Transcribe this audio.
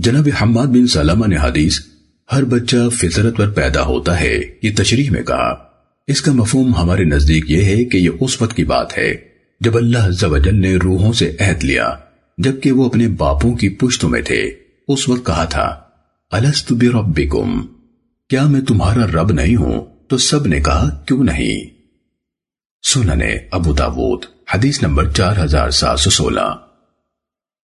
جناب حماد بن سلامہ نے حدیث، ہر بچہ فطرت پر پیدا ہوتا ہے، یہ تشریح میں کہا۔ اس کا مفہوم ہمارے نزدیک یہ ہے کہ یہ اس وقت کی بات ہے، جب اللہ عز نے روحوں سے عہد لیا، جبکہ وہ اپنے باپوں کی پشتوں میں تھے۔ اس وقت کہا تھا، الست بربکم کیا میں تمہارا رب نہیں ہوں؟ تو سب نے کہا، کیوں نہیں؟ سننے ابو داود، حدیث نمبر چار ہزار سات سو سولہ۔